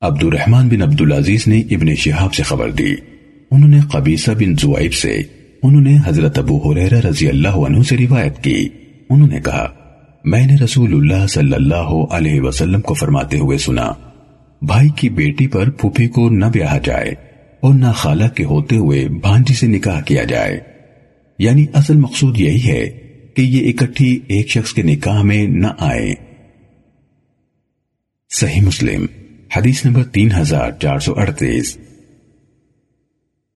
عبد الرحمن بن عبدالعزیز نے ابن شہاب سے خبر دی۔ انہوں نے قبیصہ بن زوائب سے، انہوں نے حضرت ابو حریرہ رضی اللہ عنہ سے روایت کی۔ انہوں نے کہا، میں نے رسول اللہ صلی اللہ علیہ وسلم کو فرماتے ہوئے سنا، بھائی کی بیٹی پر پھوپھی کو نہ بیاہ جائے اور نہ خالہ کے ہوتے ہوئے بھانجی سے نکاح کیا جائے۔ یعنی اصل مقصود یہی ہے کہ یہ اکٹھی ایک شخص کے نکاح میں نہ آئے۔ صحیح مسلم۔ حدیث نمبر تین ہزار چار سو اڑتیس۔